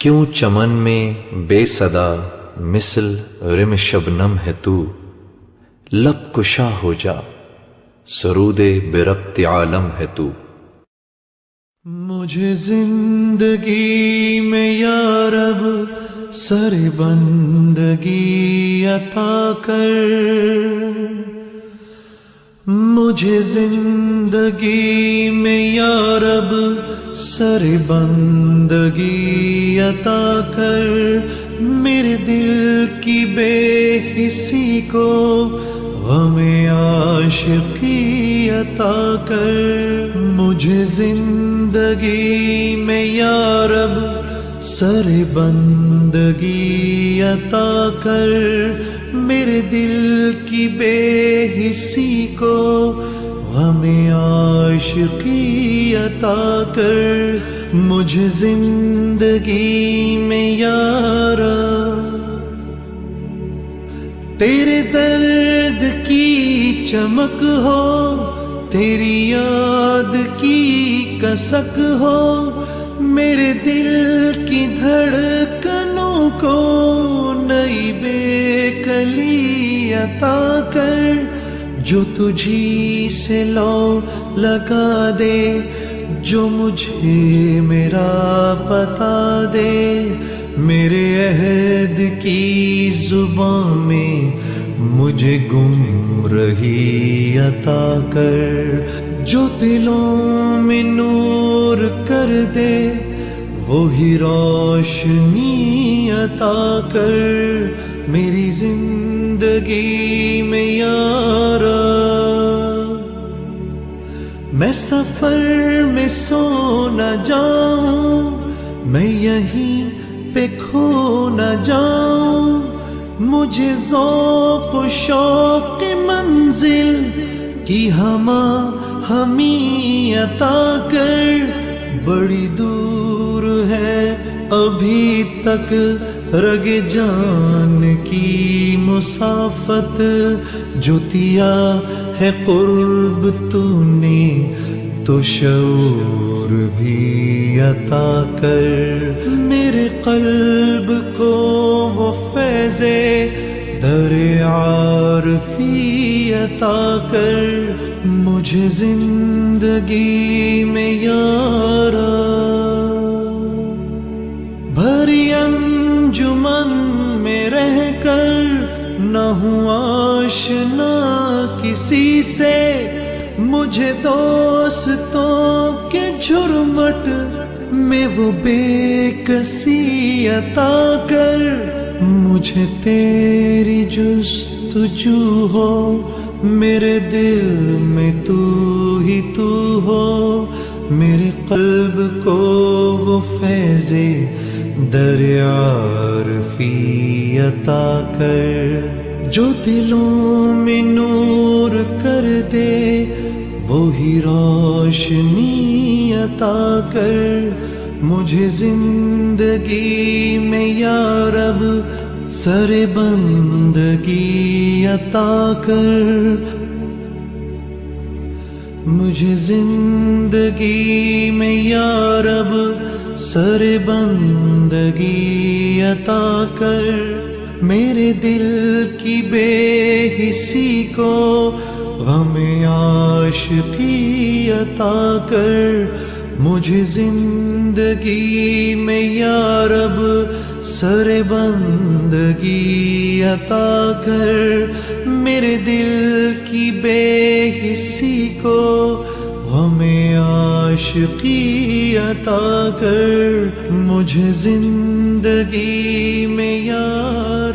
کیوں چمن میں بے صدا مثل رم شبنم ہے تو؟ لب کشا ہو جا، سرود بربت عالم ہے تو؟ مجھے زندگی میں یا رب، سر بندگی عطا کر۔ مجھے زندگی میں یا رب سر بندگی عطا کر۔ میرے دل کی بے حسی کو غم عاشقی عطا کر۔ مجھے زندگی میں یا رب سر بندگی عطا کر۔ میرے دل کی بے حسی کو غم عاشقی عطا کر مجھے زندگی میں یارا، تیرے درد کی چمک ہو، تیری یاد کی کسک ہو، میرے دل کی دھڑکنوں کو نئی بے کلی عطا کر جو تجھی سے لو لگا دے، جو مجھے میرا پتا دے۔ میرے عہد کی زبان میں مجھے گم رہی عطا کر۔ جو دلوں میں نور کر دے، وہی روشنی عطا کر۔ میری زندگی میں سفر میں سو نہ جاؤں، میں یہیں پہ کھو نہ جاؤں۔ مجھے ذوق و شوق منزل کی ہما ہمیں عطا کر۔ بڑی دور ہے ابھی تک رگ جان کی مسافت۔ جوتیا ہے قرب تو نے تو شعور بھی عطا کر۔ میرے قلب کو وہ فیض در عارفی عطا کر۔ مجھے زندگی میں یارا۔ بھری انجمن میں رہ کسی سے مجھے دوستوں کے جھرمٹ میں وہ بے کسی عطا کر مجھے تیری جستجو ہو، میرے دل میں تو ہی تو ہو، میرے قلب کو وہ فیض دریار فی عطا کر جو دلوں میں نور کر دے، وہی روشنی عطا کر۔ مجھے زندگی میں یا رب، سر بندگی عطا کر۔ مجھے زندگی میں یا رب، سر بندگی عطا کر۔ میرے دل کی بے حسی کو غم عاشقی عطا کر، مجھے زندگی میں یا رب سر بندگی عطا کر۔ میرے دل کی بے حسی کو غم عاشقی عطا کر، مجھے زندگی میں یار